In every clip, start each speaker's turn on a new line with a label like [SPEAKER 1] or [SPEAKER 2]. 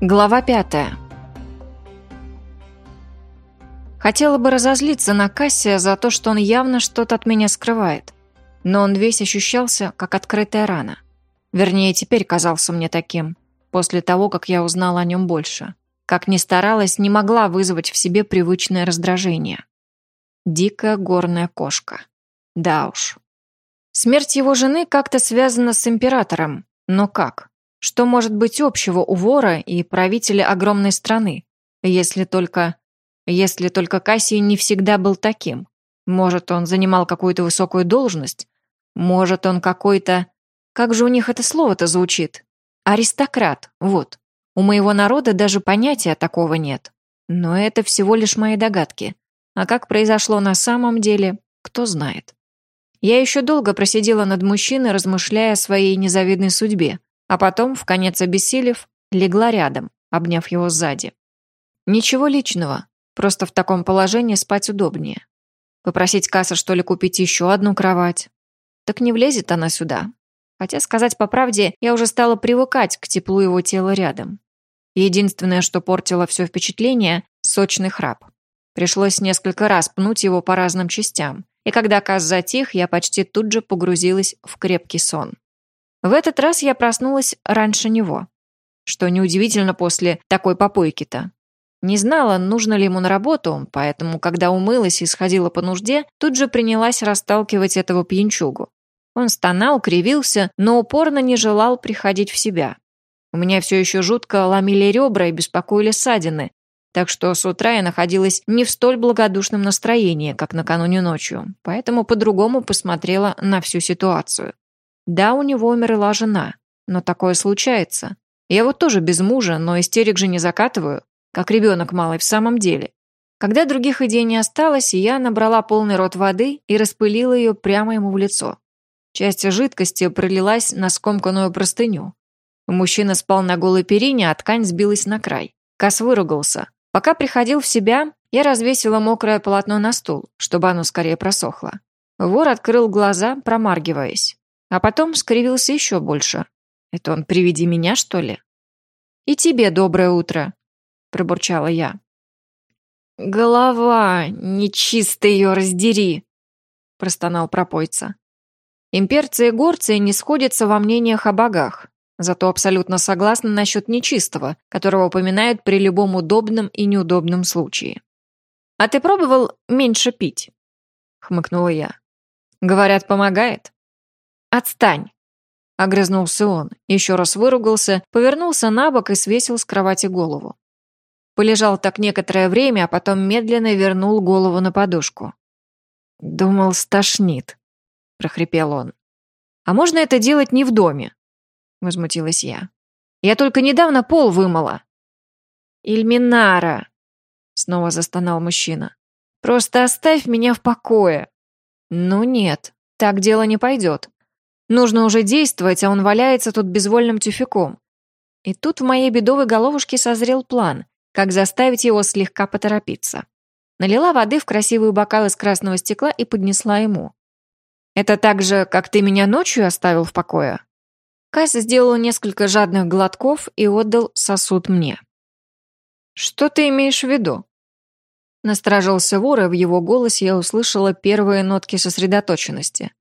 [SPEAKER 1] Глава пятая. Хотела бы разозлиться на Кассия за то, что он явно что-то от меня скрывает. Но он весь ощущался, как открытая рана. Вернее, теперь казался мне таким, после того, как я узнала о нем больше. Как ни старалась, не могла вызвать в себе привычное раздражение. Дикая горная кошка. Да уж. Смерть его жены как-то связана с императором. Но как? Что может быть общего у вора и правителя огромной страны? Если только... Если только Кассий не всегда был таким. Может, он занимал какую-то высокую должность? Может, он какой-то... Как же у них это слово-то звучит? Аристократ, вот. У моего народа даже понятия такого нет. Но это всего лишь мои догадки. А как произошло на самом деле, кто знает. Я еще долго просидела над мужчиной, размышляя о своей незавидной судьбе, а потом, в конец обессилев, легла рядом, обняв его сзади. Ничего личного, просто в таком положении спать удобнее. Попросить Касса, что ли, купить еще одну кровать? Так не влезет она сюда. Хотя, сказать по правде, я уже стала привыкать к теплу его тела рядом. Единственное, что портило все впечатление – сочный храп. Пришлось несколько раз пнуть его по разным частям, и когда Касс затих, я почти тут же погрузилась в крепкий сон. В этот раз я проснулась раньше него. Что неудивительно после такой попойки-то. Не знала, нужно ли ему на работу, поэтому, когда умылась и сходила по нужде, тут же принялась расталкивать этого пьянчугу. Он стонал, кривился, но упорно не желал приходить в себя. У меня все еще жутко ломили ребра и беспокоили ссадины, так что с утра я находилась не в столь благодушном настроении, как накануне ночью, поэтому по-другому посмотрела на всю ситуацию. Да, у него умерла жена, но такое случается. Я вот тоже без мужа, но истерик же не закатываю, как ребенок малый в самом деле. Когда других идей не осталось, я набрала полный рот воды и распылила ее прямо ему в лицо. Часть жидкости пролилась на скомканную простыню. Мужчина спал на голой перине, а ткань сбилась на край. Кас выругался. Пока приходил в себя, я развесила мокрое полотно на стул, чтобы оно скорее просохло. Вор открыл глаза, промаргиваясь. А потом скривился еще больше. Это он при виде меня, что ли? «И тебе доброе утро», — пробурчала я. «Голова, нечисто ее раздери», — простонал пропойца. Имперцы и горцы не сходятся во мнениях о богах, зато абсолютно согласны насчет нечистого, которого упоминают при любом удобном и неудобном случае. «А ты пробовал меньше пить?» — хмыкнула я. «Говорят, помогает?» «Отстань!» Огрызнулся он, еще раз выругался, повернулся на бок и свесил с кровати голову. Полежал так некоторое время, а потом медленно вернул голову на подушку. «Думал, стошнит», — прохрипел он. «А можно это делать не в доме?» — возмутилась я. «Я только недавно пол вымыла». «Ильминара!» — снова застонал мужчина. «Просто оставь меня в покое». «Ну нет, так дело не пойдет. Нужно уже действовать, а он валяется тут безвольным тюфяком. И тут в моей бедовой головушке созрел план, как заставить его слегка поторопиться. Налила воды в красивый бокал из красного стекла и поднесла ему. «Это так же, как ты меня ночью оставил в покое?» Кайс сделал несколько жадных глотков и отдал сосуд мне. «Что ты имеешь в виду?» Насторожился вор, и в его голосе я услышала первые нотки сосредоточенности.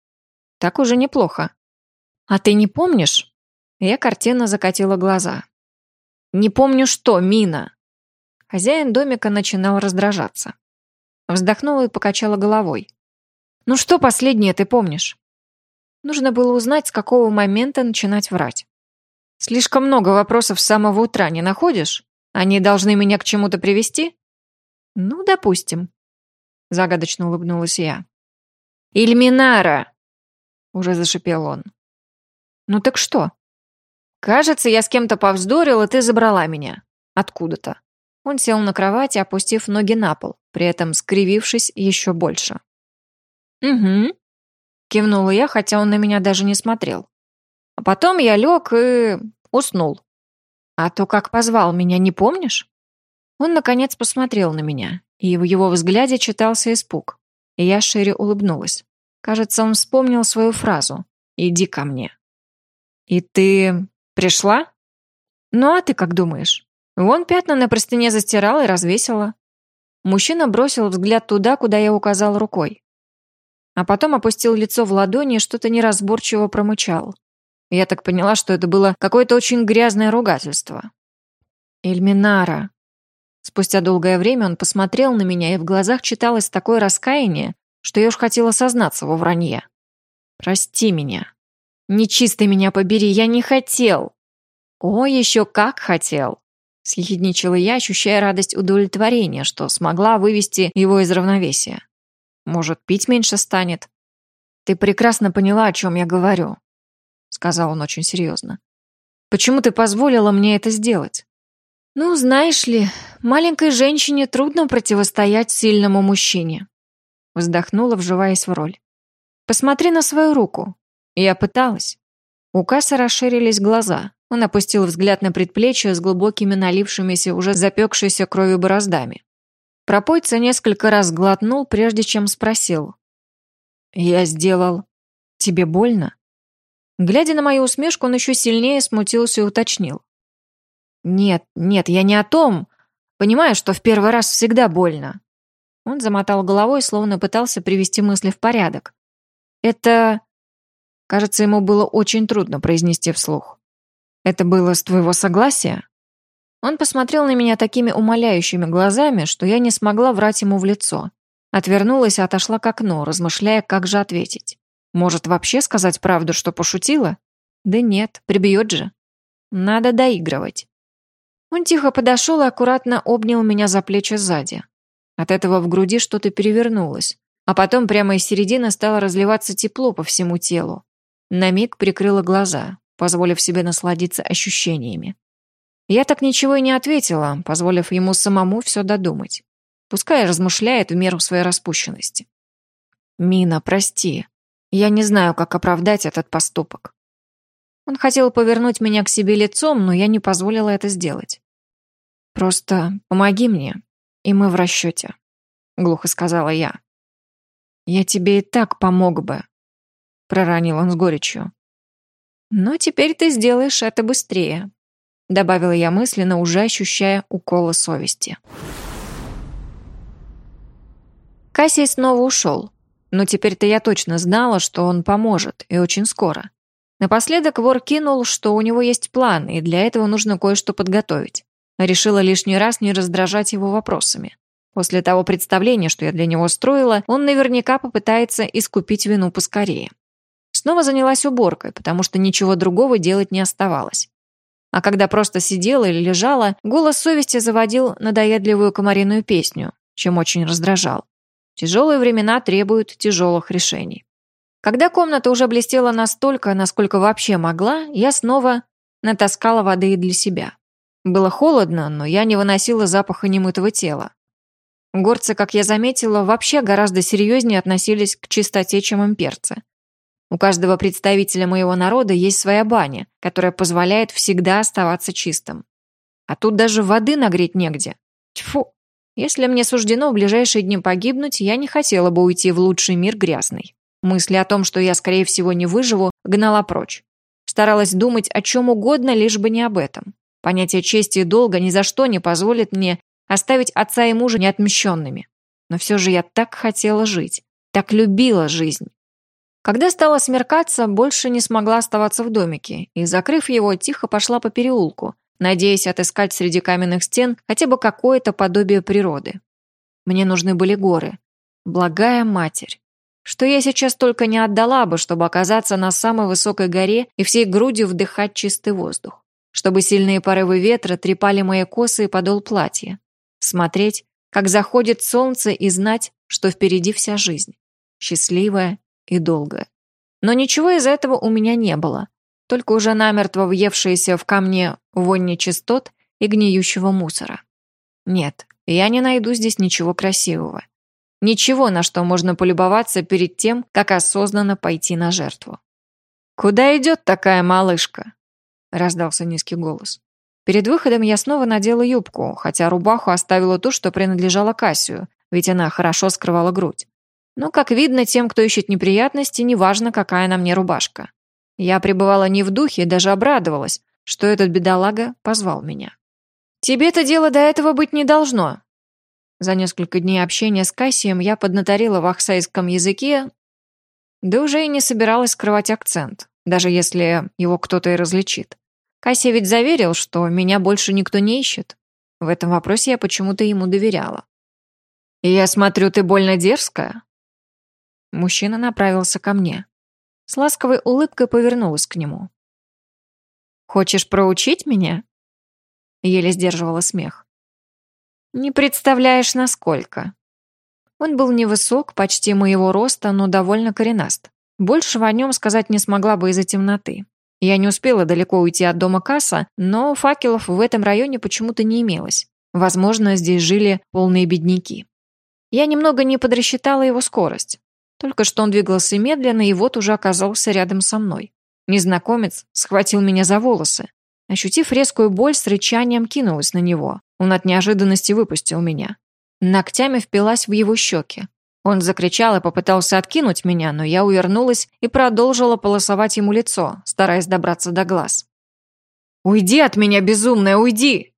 [SPEAKER 1] «Так уже неплохо. «А ты не помнишь?» Я картинно закатила глаза. «Не помню что, Мина!» Хозяин домика начинал раздражаться. Вздохнула и покачала головой. «Ну что последнее ты помнишь?» Нужно было узнать, с какого момента начинать врать. «Слишком много вопросов с самого утра, не находишь? Они должны меня к чему-то привести?» «Ну, допустим», — загадочно улыбнулась я. «Ильминара!» — уже зашипел он. «Ну так что?» «Кажется, я с кем-то повздорил, и ты забрала меня. Откуда-то». Он сел на кровати, опустив ноги на пол, при этом скривившись еще больше. «Угу», — кивнула я, хотя он на меня даже не смотрел. А потом я лег и уснул. «А то, как позвал меня, не помнишь?» Он, наконец, посмотрел на меня, и в его взгляде читался испуг. И я шире улыбнулась. Кажется, он вспомнил свою фразу «Иди ко мне». «И ты пришла?» «Ну а ты как думаешь?» Вон пятна на простыне застирала и развесила. Мужчина бросил взгляд туда, куда я указал рукой. А потом опустил лицо в ладони и что-то неразборчиво промычал. Я так поняла, что это было какое-то очень грязное ругательство. «Эльминара». Спустя долгое время он посмотрел на меня, и в глазах читалось такое раскаяние, что я уж хотела сознаться во вранье. «Прости меня. Нечистый меня побери, я не хотел». «О, еще как хотел!» Съехидничала я, ощущая радость удовлетворения, что смогла вывести его из равновесия. Может, пить меньше станет? Ты прекрасно поняла, о чем я говорю, сказал он очень серьезно. Почему ты позволила мне это сделать? Ну, знаешь ли, маленькой женщине трудно противостоять сильному мужчине. Вздохнула, вживаясь в роль. Посмотри на свою руку. Я пыталась. У Касса расширились глаза. Он опустил взгляд на предплечье с глубокими налившимися, уже запекшейся кровью бороздами. Пропойца несколько раз глотнул, прежде чем спросил. «Я сделал. Тебе больно?» Глядя на мою усмешку, он еще сильнее смутился и уточнил. «Нет, нет, я не о том. Понимаю, что в первый раз всегда больно». Он замотал головой, словно пытался привести мысли в порядок. «Это...» Кажется, ему было очень трудно произнести вслух. Это было с твоего согласия?» Он посмотрел на меня такими умоляющими глазами, что я не смогла врать ему в лицо. Отвернулась и отошла к окну, размышляя, как же ответить. Может, вообще сказать правду, что пошутила? Да нет, прибьет же. Надо доигрывать. Он тихо подошел и аккуратно обнял меня за плечи сзади. От этого в груди что-то перевернулось, а потом прямо из середины стало разливаться тепло по всему телу. На миг прикрыла глаза, позволив себе насладиться ощущениями. Я так ничего и не ответила, позволив ему самому все додумать. Пускай размышляет в меру своей распущенности. «Мина, прости. Я не знаю, как оправдать этот поступок». Он хотел повернуть меня к себе лицом, но я не позволила это сделать. «Просто помоги мне, и мы в расчете», — глухо сказала я. «Я тебе и так помог бы», — проронил он с горечью. «Но теперь ты сделаешь это быстрее», — добавила я мысленно, уже ощущая уколы совести. Кассий снова ушел, но теперь-то я точно знала, что он поможет, и очень скоро. Напоследок вор кинул, что у него есть план, и для этого нужно кое-что подготовить. Решила лишний раз не раздражать его вопросами. После того представления, что я для него строила, он наверняка попытается искупить вину поскорее. Снова занялась уборкой, потому что ничего другого делать не оставалось. А когда просто сидела или лежала, голос совести заводил надоедливую комариную песню, чем очень раздражал. Тяжелые времена требуют тяжелых решений. Когда комната уже блестела настолько, насколько вообще могла, я снова натаскала воды для себя. Было холодно, но я не выносила запаха немытого тела. Горцы, как я заметила, вообще гораздо серьезнее относились к чистоте, чем имперцы. У каждого представителя моего народа есть своя баня, которая позволяет всегда оставаться чистым. А тут даже воды нагреть негде. Тьфу! Если мне суждено в ближайшие дни погибнуть, я не хотела бы уйти в лучший мир грязный. Мысли о том, что я, скорее всего, не выживу, гнала прочь. Старалась думать о чем угодно, лишь бы не об этом. Понятие чести и долга ни за что не позволит мне оставить отца и мужа неотмещенными. Но все же я так хотела жить, так любила жизнь. Когда стало смеркаться, больше не смогла оставаться в домике и, закрыв его, тихо пошла по переулку, надеясь отыскать среди каменных стен хотя бы какое-то подобие природы. Мне нужны были горы. Благая матерь. Что я сейчас только не отдала бы, чтобы оказаться на самой высокой горе и всей грудью вдыхать чистый воздух. Чтобы сильные порывы ветра трепали мои косы и подол платья. Смотреть, как заходит солнце и знать, что впереди вся жизнь. Счастливая и долго. Но ничего из этого у меня не было, только уже намертво въевшиеся в камне вонь нечистот и гниющего мусора. Нет, я не найду здесь ничего красивого. Ничего, на что можно полюбоваться перед тем, как осознанно пойти на жертву. «Куда идет такая малышка?» – раздался низкий голос. Перед выходом я снова надела юбку, хотя рубаху оставила ту, что принадлежала Кассию, ведь она хорошо скрывала грудь. Но, как видно, тем, кто ищет неприятности, неважно, какая на мне рубашка. Я пребывала не в духе и даже обрадовалась, что этот бедолага позвал меня. Тебе-то дело до этого быть не должно. За несколько дней общения с Кассием я поднаторила в ахсайском языке, да уже и не собиралась скрывать акцент, даже если его кто-то и различит. Кассия ведь заверил, что меня больше никто не ищет. В этом вопросе я почему-то ему доверяла. «И я смотрю, ты больно дерзкая?» Мужчина направился ко мне. С ласковой улыбкой повернулась к нему. «Хочешь проучить меня?» Еле сдерживала смех. «Не представляешь, насколько». Он был невысок, почти моего роста, но довольно коренаст. Большего о нем сказать не смогла бы из-за темноты. Я не успела далеко уйти от дома касса, но факелов в этом районе почему-то не имелось. Возможно, здесь жили полные бедняки. Я немного не подрасчитала его скорость. Только что он двигался медленно и вот уже оказался рядом со мной. Незнакомец схватил меня за волосы. Ощутив резкую боль, с рычанием кинулась на него. Он от неожиданности выпустил меня. Ногтями впилась в его щеки. Он закричал и попытался откинуть меня, но я увернулась и продолжила полосовать ему лицо, стараясь добраться до глаз. «Уйди от меня, безумная, уйди!»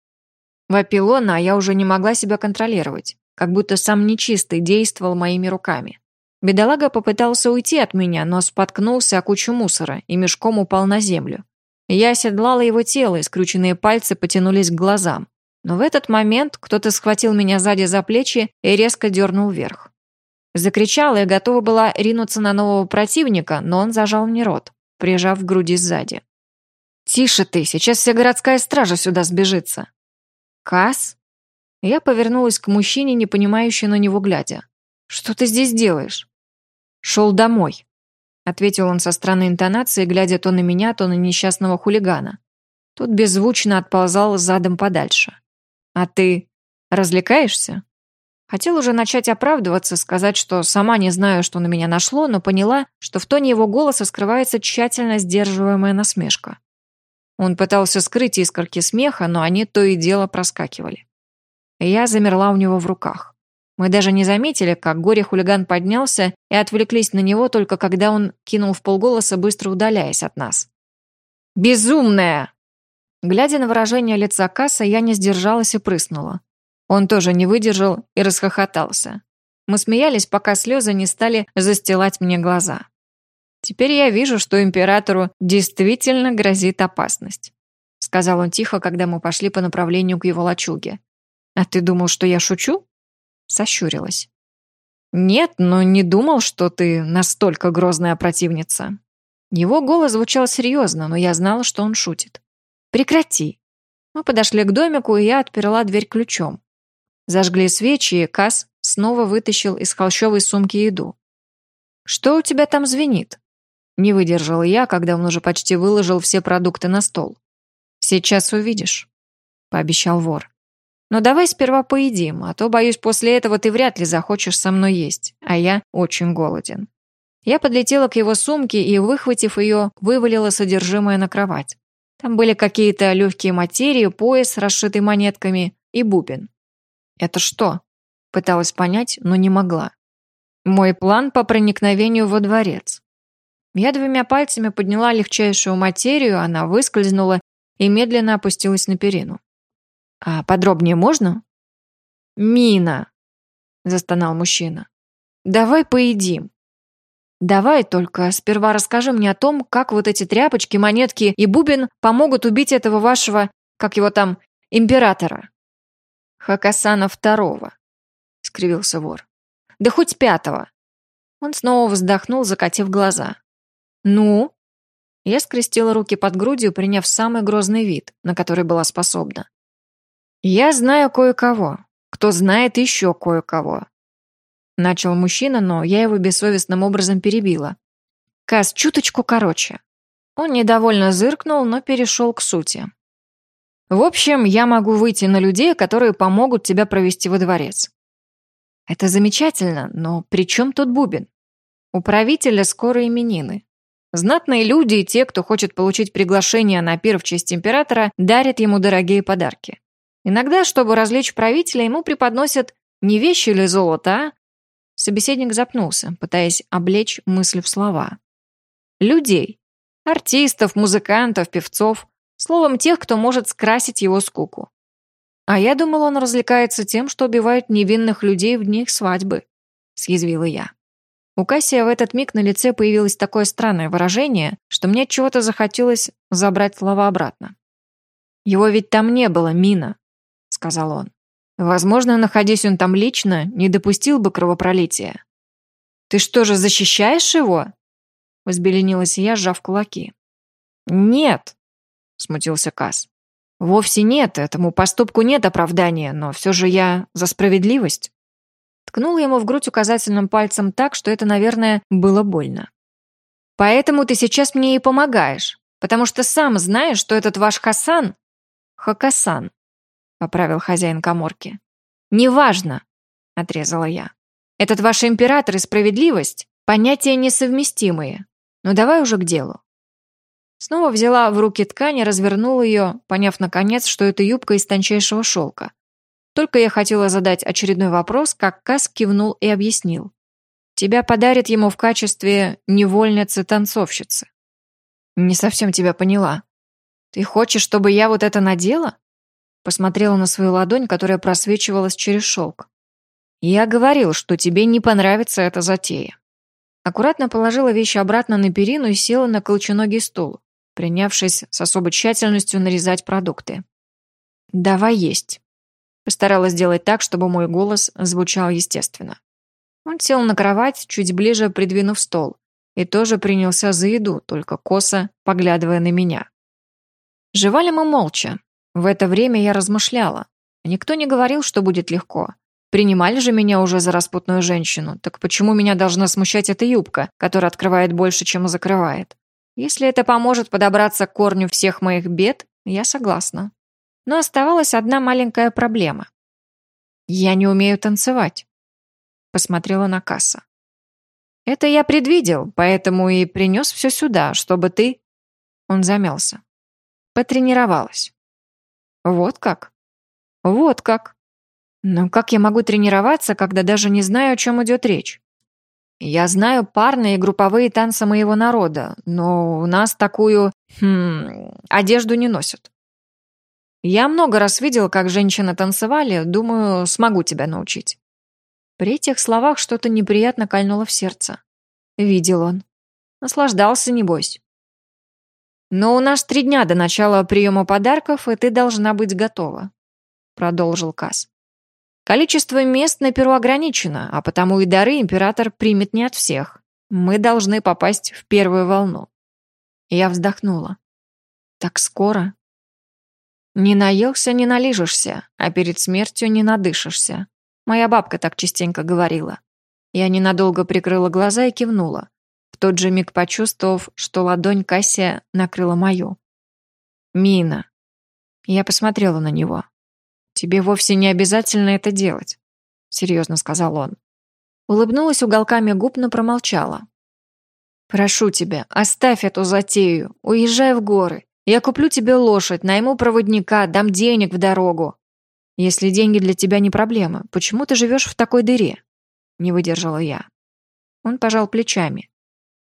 [SPEAKER 1] Вопил он, а я уже не могла себя контролировать, как будто сам нечистый действовал моими руками. Бедолага попытался уйти от меня, но споткнулся о кучу мусора и мешком упал на землю. Я оседлала его тело, и скрученные пальцы потянулись к глазам. Но в этот момент кто-то схватил меня сзади за плечи и резко дернул вверх. Закричала и готова была ринуться на нового противника, но он зажал мне рот, прижав к груди сзади. «Тише ты, сейчас вся городская стража сюда сбежится». «Касс?» Я повернулась к мужчине, не понимающе на него глядя. «Что ты здесь делаешь?» «Шел домой», — ответил он со странной интонацией, глядя то на меня, то на несчастного хулигана. Тут беззвучно отползал задом подальше. «А ты развлекаешься?» Хотел уже начать оправдываться, сказать, что сама не знаю, что на меня нашло, но поняла, что в тоне его голоса скрывается тщательно сдерживаемая насмешка. Он пытался скрыть искорки смеха, но они то и дело проскакивали. Я замерла у него в руках. Мы даже не заметили, как горе-хулиган поднялся и отвлеклись на него только когда он кинул в полголоса, быстро удаляясь от нас. «Безумная!» Глядя на выражение лица Касса, я не сдержалась и прыснула. Он тоже не выдержал и расхохотался. Мы смеялись, пока слезы не стали застилать мне глаза. «Теперь я вижу, что императору действительно грозит опасность», сказал он тихо, когда мы пошли по направлению к его лачуге. «А ты думал, что я шучу?» Сощурилась. «Нет, но не думал, что ты настолько грозная противница». Его голос звучал серьезно, но я знала, что он шутит. «Прекрати». Мы подошли к домику, и я отперла дверь ключом. Зажгли свечи, и Кас снова вытащил из холщовой сумки еду. «Что у тебя там звенит?» Не выдержал я, когда он уже почти выложил все продукты на стол. «Сейчас увидишь», — пообещал вор. Но давай сперва поедим, а то, боюсь, после этого ты вряд ли захочешь со мной есть, а я очень голоден». Я подлетела к его сумке и, выхватив ее, вывалила содержимое на кровать. Там были какие-то легкие материи, пояс, расшитый монетками, и бубен. «Это что?» Пыталась понять, но не могла. «Мой план по проникновению во дворец». Я двумя пальцами подняла легчайшую материю, она выскользнула и медленно опустилась на перину. «А подробнее можно?» «Мина!» – застонал мужчина. «Давай поедим». «Давай только сперва расскажи мне о том, как вот эти тряпочки, монетки и бубен помогут убить этого вашего, как его там, императора». «Хакасана второго», — скривился вор. «Да хоть пятого». Он снова вздохнул, закатив глаза. «Ну?» Я скрестила руки под грудью, приняв самый грозный вид, на который была способна. «Я знаю кое-кого, кто знает еще кое-кого». Начал мужчина, но я его бессовестным образом перебила. Каз чуточку короче. Он недовольно зыркнул, но перешел к сути. В общем, я могу выйти на людей, которые помогут тебя провести во дворец. Это замечательно, но при чем тут бубен? У правителя скоро именины. Знатные люди и те, кто хочет получить приглашение на пир в честь императора, дарят ему дорогие подарки. Иногда, чтобы развлечь правителя, ему преподносят не вещи или золото, а... Собеседник запнулся, пытаясь облечь мысль в слова. Людей. Артистов, музыкантов, певцов. Словом, тех, кто может скрасить его скуку. А я думал, он развлекается тем, что убивает невинных людей в дни их свадьбы», — съязвила я. У Кассия в этот миг на лице появилось такое странное выражение, что мне чего-то захотелось забрать слова обратно. «Его ведь там не было, Мина», — сказал он. «Возможно, находясь он там лично, не допустил бы кровопролития». «Ты что же, защищаешь его?» — возбеленилась я, сжав кулаки. «Нет», — смутился Касс. «Вовсе нет, этому поступку нет оправдания, но все же я за справедливость». Ткнула ему в грудь указательным пальцем так, что это, наверное, было больно. «Поэтому ты сейчас мне и помогаешь, потому что сам знаешь, что этот ваш Хасан...» «Хакасан», — поправил хозяин коморки. «Неважно», — отрезала я. «Этот ваш император и справедливость — понятия несовместимые. Ну давай уже к делу». Снова взяла в руки ткань и развернула ее, поняв наконец, что это юбка из тончайшего шелка. Только я хотела задать очередной вопрос, как Кас кивнул и объяснил. «Тебя подарят ему в качестве невольницы-танцовщицы». «Не совсем тебя поняла. Ты хочешь, чтобы я вот это надела?» Посмотрела на свою ладонь, которая просвечивалась через шелк. «Я говорил, что тебе не понравится эта затея». Аккуратно положила вещи обратно на перину и села на колченогий стул, принявшись с особой тщательностью нарезать продукты. «Давай есть». Постаралась сделать так, чтобы мой голос звучал естественно. Он сел на кровать, чуть ближе придвинув стол, и тоже принялся за еду, только косо поглядывая на меня. Жевали мы молча. В это время я размышляла. Никто не говорил, что будет легко. Принимали же меня уже за распутную женщину, так почему меня должна смущать эта юбка, которая открывает больше, чем закрывает? Если это поможет подобраться к корню всех моих бед, я согласна. Но оставалась одна маленькая проблема. «Я не умею танцевать», — посмотрела на касса. «Это я предвидел, поэтому и принес все сюда, чтобы ты...» Он замялся. «Потренировалась». «Вот как?» «Вот как?» «Но как я могу тренироваться, когда даже не знаю, о чем идет речь?» «Я знаю парные и групповые танцы моего народа, но у нас такую... Хм, одежду не носят. Я много раз видел, как женщины танцевали, думаю, смогу тебя научить». При этих словах что-то неприятно кольнуло в сердце. Видел он. Наслаждался, небось. «Но у нас три дня до начала приема подарков, и ты должна быть готова», — продолжил Касс. «Количество мест на перу ограничено, а потому и дары император примет не от всех. Мы должны попасть в первую волну». Я вздохнула. «Так скоро?» Не наелся, не налижешься, а перед смертью не надышишься. Моя бабка так частенько говорила. Я ненадолго прикрыла глаза и кивнула, тот же миг почувствовав, что ладонь Кассия накрыла мою. «Мина». Я посмотрела на него. «Тебе вовсе не обязательно это делать», — серьезно сказал он. Улыбнулась уголками губ, но промолчала. «Прошу тебя, оставь эту затею, уезжай в горы. Я куплю тебе лошадь, найму проводника, дам денег в дорогу. Если деньги для тебя не проблема, почему ты живешь в такой дыре?» Не выдержала я. Он пожал плечами.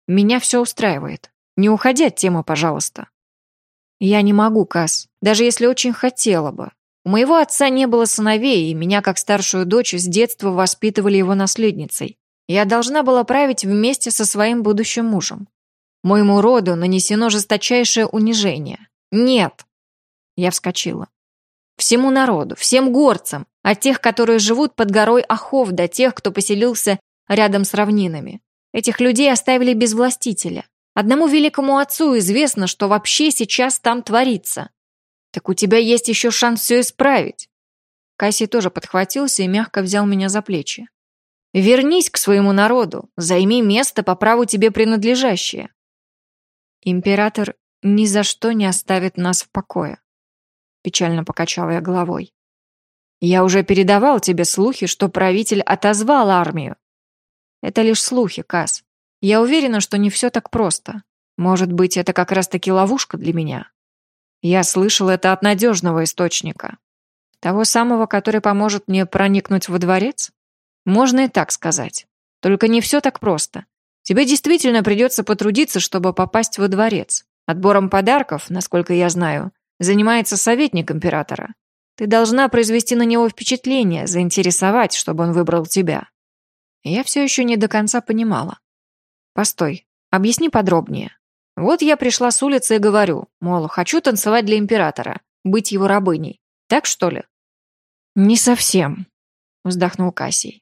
[SPEAKER 1] «Меня все устраивает. Не уходи от темы, пожалуйста». «Я не могу, Кас, даже если очень хотела бы. У моего отца не было сыновей, и меня, как старшую дочь, с детства воспитывали его наследницей. Я должна была править вместе со своим будущим мужем. Моему роду нанесено жесточайшее унижение. Нет!» Я вскочила. «Всему народу, всем горцам, от тех, которые живут под горой Ахов, до тех, кто поселился рядом с равнинами. Этих людей оставили без властителя. Одному великому отцу известно, что вообще сейчас там творится. Так у тебя есть еще шанс все исправить». Кассий тоже подхватился и мягко взял меня за плечи. «Вернись к своему народу, займи место по праву тебе принадлежащее. Император ни за что не оставит нас в покое. Печально покачала я головой. Я уже передавал тебе слухи, что правитель отозвал армию. Это лишь слухи, Кас. Я уверена, что не все так просто. Может быть, это как раз-таки ловушка для меня. Я слышал это от надежного источника. Того самого, который поможет мне проникнуть во дворец? Можно и так сказать. Только не все так просто. Тебе действительно придется потрудиться, чтобы попасть во дворец. Отбором подарков, насколько я знаю, занимается советник императора. Ты должна произвести на него впечатление, заинтересовать, чтобы он выбрал тебя. Я все еще не до конца понимала. Постой, объясни подробнее. Вот я пришла с улицы и говорю, мол, хочу танцевать для императора, быть его рабыней. Так что ли? Не совсем, вздохнул Кассий.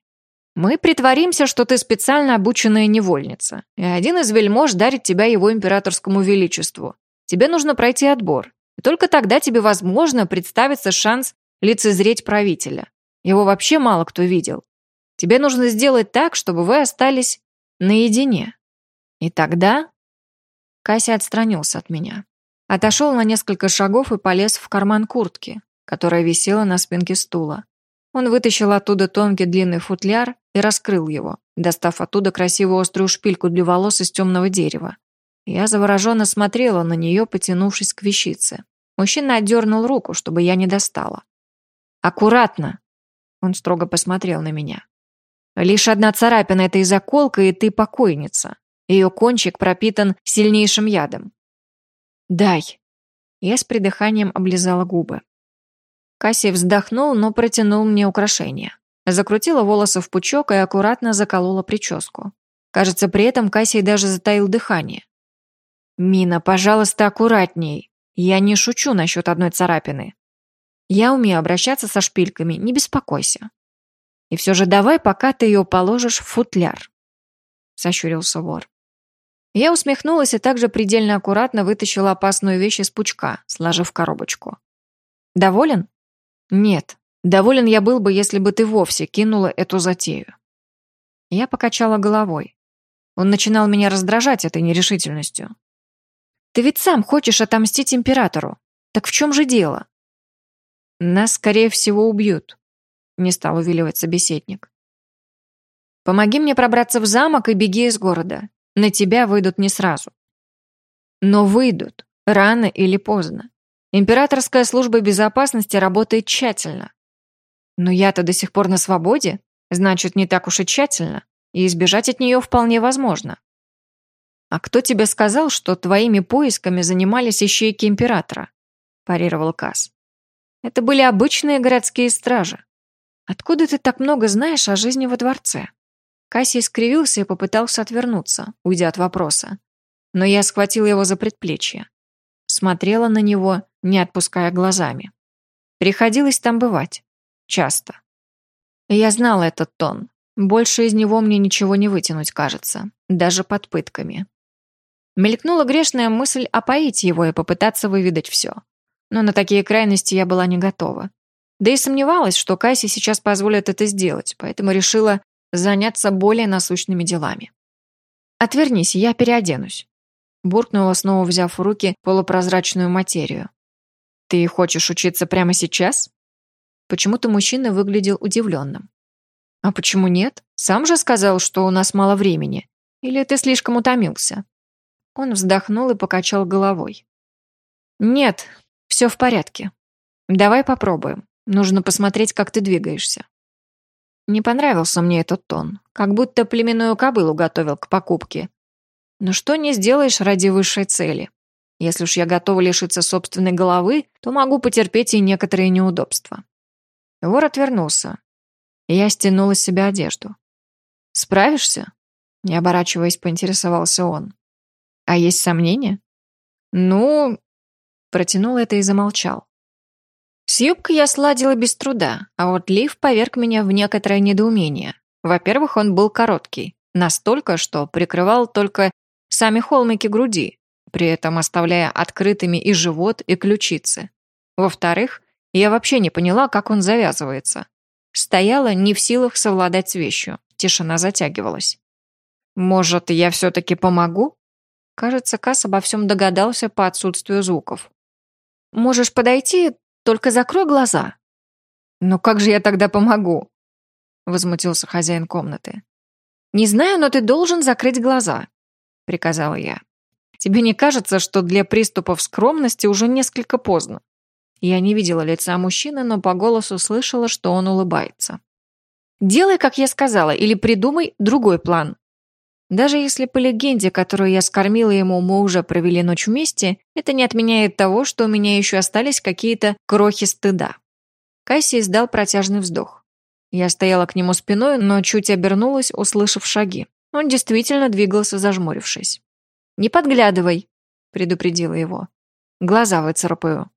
[SPEAKER 1] Мы притворимся, что ты специально обученная невольница, и один из вельмож дарит тебя его императорскому величеству. Тебе нужно пройти отбор, и только тогда тебе, возможно, представится шанс лицезреть правителя. Его вообще мало кто видел. Тебе нужно сделать так, чтобы вы остались наедине. И тогда Кася отстранился от меня. Отошел на несколько шагов и полез в карман куртки, которая висела на спинке стула. Он вытащил оттуда тонкий длинный футляр и раскрыл его, достав оттуда красивую острую шпильку для волос из темного дерева. Я завороженно смотрела на нее, потянувшись к вещице. Мужчина отдернул руку, чтобы я не достала. «Аккуратно!» Он строго посмотрел на меня. «Лишь одна царапина — это и заколка, и ты покойница. Ее кончик пропитан сильнейшим ядом. «Дай». Я с придыханием облизала губы. Кассий вздохнул, но протянул мне украшение. Закрутила волосы в пучок и аккуратно заколола прическу. Кажется, при этом Кассий даже затаил дыхание. «Мина, пожалуйста, аккуратней. Я не шучу насчет одной царапины. Я умею обращаться со шпильками, не беспокойся. И все же давай, пока ты ее положишь в футляр», — сощурился вор. Я усмехнулась и также предельно аккуратно вытащила опасную вещь из пучка, сложив коробочку. «Доволен?» «Нет. Доволен я был бы, если бы ты вовсе кинула эту затею». Я покачала головой. Он начинал меня раздражать этой нерешительностью. «Ты ведь сам хочешь отомстить императору. Так в чем же дело?» «Нас, скорее всего, убьют», — не стал увиливать собеседник. «Помоги мне пробраться в замок и беги из города. На тебя выйдут не сразу. Но выйдут, рано или поздно. Императорская служба безопасности работает тщательно. Но я-то до сих пор на свободе, значит, не так уж и тщательно, и избежать от нее вполне возможно. «А кто тебе сказал, что твоими поисками занимались ищейки императора?» – парировал Касс. «Это были обычные городские стражи. Откуда ты так много знаешь о жизни во дворце?» Кассий скривился и попытался отвернуться, уйдя от вопроса. Но я схватила его за предплечье. Смотрела на него, не отпуская глазами. Приходилось там бывать. Часто. я знала этот тон. Больше из него мне ничего не вытянуть, кажется. Даже под пытками. Мелькнула грешная мысль опоить его и попытаться выведать все. Но на такие крайности я была не готова. Да и сомневалась, что Касси сейчас позволит это сделать, поэтому решила заняться более насущными делами. «Отвернись, я переоденусь», — буркнула, снова взяв в руки полупрозрачную материю. «Ты хочешь учиться прямо сейчас?» Почему-то мужчина выглядел удивленным. «А почему нет? Сам же сказал, что у нас мало времени. Или ты слишком утомился?» Он вздохнул и покачал головой. «Нет, все в порядке. Давай попробуем. Нужно посмотреть, как ты двигаешься». Не понравился мне этот тон, как будто племенную кобылу готовил к покупке. Но что не сделаешь ради высшей цели? Если уж я готова лишиться собственной головы, то могу потерпеть и некоторые неудобства. Вор отвернулся. Я стянула с себя одежду. «Справишься?» Не оборачиваясь, поинтересовался он. «А есть сомнения?» «Ну...» Протянул это и замолчал. С юбкой я сладила без труда, а вот лиф поверг меня в некоторое недоумение. Во-первых, он был короткий, настолько, что прикрывал только сами холмики груди, при этом оставляя открытыми и живот, и ключицы. Во-вторых, я вообще не поняла, как он завязывается. Стояла не в силах совладать с вещью, тишина затягивалась. «Может, я все-таки помогу?» Кажется, Кас обо всем догадался по отсутствию звуков. «Можешь подойти, только закрой глаза». «Ну как же я тогда помогу?» Возмутился хозяин комнаты. «Не знаю, но ты должен закрыть глаза», — приказала я. «Тебе не кажется, что для приступов скромности уже несколько поздно?» Я не видела лица мужчины, но по голосу слышала, что он улыбается. «Делай, как я сказала, или придумай другой план. Даже если по легенде, которую я скормила ему, мы уже провели ночь вместе, это не отменяет того, что у меня еще остались какие-то крохи стыда. Касси издал протяжный вздох. Я стояла к нему спиной, но чуть обернулась, услышав шаги. Он действительно двигался, зажмурившись. «Не подглядывай», — предупредила его. «Глаза выцарапаю».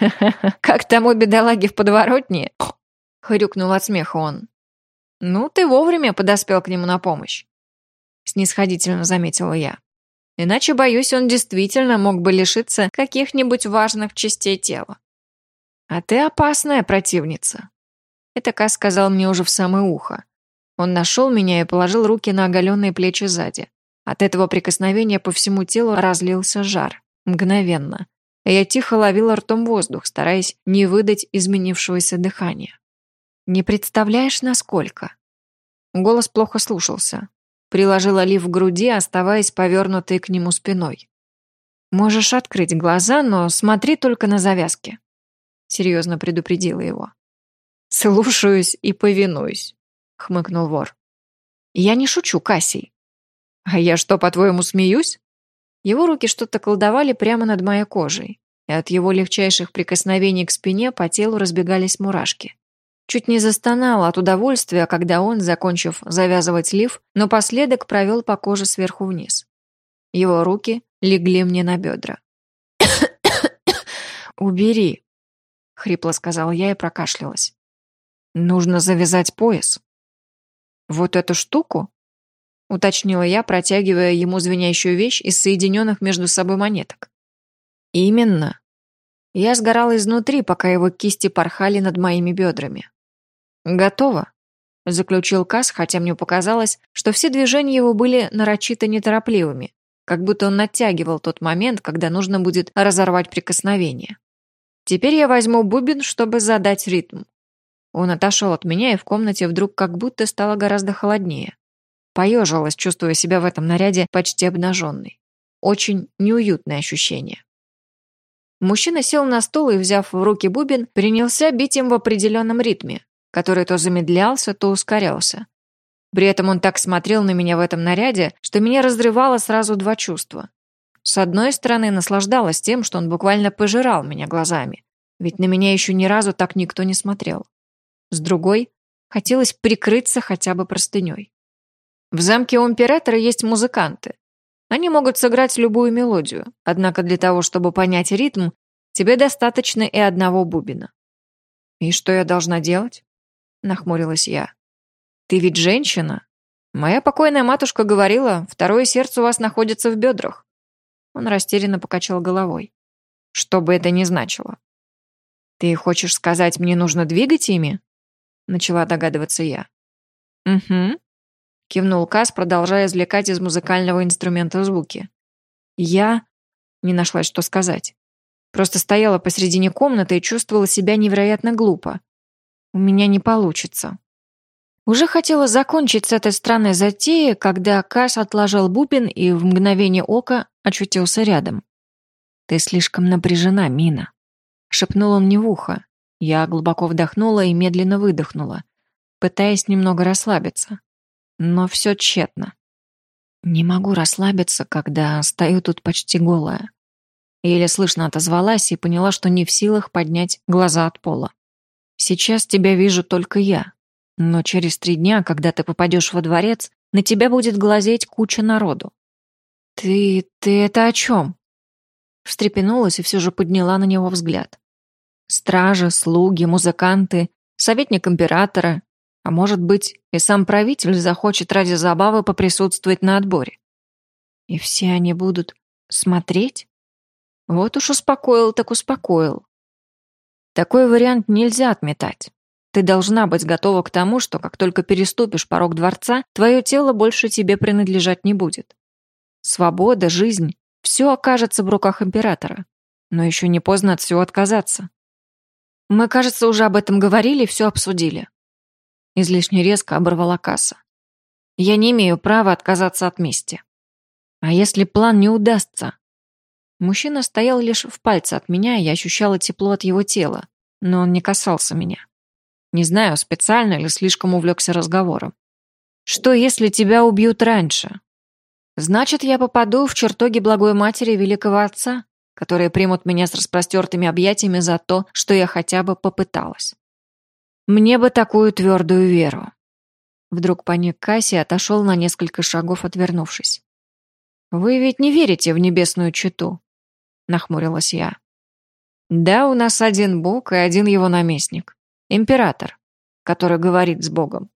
[SPEAKER 1] «Ха-ха-ха, как тому бедолаге в подворотне?» — хрюкнул от смеха он. «Ну, ты вовремя подоспел к нему на помощь», — снисходительно заметила я. «Иначе, боюсь, он действительно мог бы лишиться каких-нибудь важных частей тела. А ты опасная противница». Это Ка сказал мне уже в самое ухо. Он нашел меня и положил руки на оголенные плечи сзади. От этого прикосновения по всему телу разлился жар. Мгновенно. Я тихо ловила ртом воздух, стараясь не выдать изменившегося дыхания. Не представляешь, насколько. Голос плохо слушался. Приложила лиф к груди, оставаясь повернутой к нему спиной. Можешь открыть глаза, но смотри только на завязки. Серьезно предупредила его. Слушаюсь и повинуюсь, хмыкнул вор. Я не шучу, Кассий. А я что, по-твоему, смеюсь? Его руки что-то колдовали прямо над моей кожей, и от его легчайших прикосновений к спине по телу разбегались мурашки. Чуть не застонал от удовольствия, когда он, закончив завязывать лиф, но последок провел по коже сверху вниз. Его руки легли мне на бедра. «Убери», — хрипло сказал я и прокашлялась. «Нужно завязать пояс». «Вот эту штуку?» — уточнила я, протягивая ему звенящую вещь из соединенных между собой монеток. «Именно». Я сгорала изнутри, пока его кисти порхали над моими бедрами. «Готово», — заключил Кас, хотя мне показалось, что все движения его были нарочито неторопливыми, как будто он натягивал тот момент, когда нужно будет разорвать прикосновение. «Теперь я возьму бубен, чтобы задать ритм». Он отошел от меня, и в комнате вдруг как будто стало гораздо холоднее. Поежилась, чувствуя себя в этом наряде почти обнаженной. Очень неуютное ощущение. Мужчина сел на стул и, взяв в руки бубен, принялся бить им в определенном ритме, который то замедлялся, то ускорялся. При этом он так смотрел на меня в этом наряде, что меня разрывало сразу два чувства. С одной стороны, наслаждалась тем, что он буквально пожирал меня глазами, ведь на меня еще ни разу так никто не смотрел. С другой, хотелось прикрыться хотя бы простыней. В замке у императора есть музыканты. Они могут сыграть любую мелодию, однако для того, чтобы понять ритм, тебе достаточно и одного бубена. И что я должна делать? Нахмурилась я. «Ты ведь женщина? Моя покойная матушка говорила, второе сердце у вас находится в бедрах». Он растерянно покачал головой. «Что бы это ни значило». «Ты хочешь сказать, мне нужно двигать ими?» Начала догадываться я. «Угу», — кивнул Кас, продолжая извлекать из музыкального инструмента звуки. «Я...» — не нашлась, что сказать. Просто стояла посредине комнаты и чувствовала себя невероятно глупо. У меня не получится. Уже хотела закончить с этой странной затеей, когда Каш отложил бубен и в мгновение ока очутился рядом. «Ты слишком напряжена, Мина», — шепнул он мне в ухо. Я глубоко вдохнула и медленно выдохнула, пытаясь немного расслабиться. Но все тщетно. Не могу расслабиться, когда стою тут почти голая. Еле слышно отозвалась и поняла, что не в силах поднять глаза от пола. Сейчас тебя вижу только я. Но через три дня, когда ты попадешь во дворец, на тебя будет глазеть куча народу. Ты... ты это о чем? Встрепенулась и все же подняла на него взгляд. Стражи, слуги, музыканты, советник императора, а может быть, и сам правитель захочет ради забавы поприсутствовать на отборе. И все они будут смотреть? Вот уж успокоил, так успокоил. Такой вариант нельзя отметать. Ты должна быть готова к тому, что как только переступишь порог дворца, твое тело больше тебе принадлежать не будет. Свобода, жизнь – все окажется в руках императора. Но еще не поздно от всего отказаться. Мы, кажется, уже об этом говорили и все обсудили. Излишне резко оборвала касса. Я не имею права отказаться от мести. А если план не удастся? Мужчина стоял лишь в пальце от меня, и я ощущала тепло от его тела, но он не касался меня. Не знаю, специально или слишком увлекся разговором. «Что, если тебя убьют раньше?» «Значит, я попаду в чертоги благой матери великого отца, которые примут меня с распростертыми объятиями за то, что я хотя бы попыталась». Мне бы такую твердую веру. Вдруг паник Касси отошел на несколько шагов, отвернувшись. «Вы ведь не верите в небесную читу?» — нахмурилась я. «Да, у нас один бог и один его наместник. Император, который говорит с богом».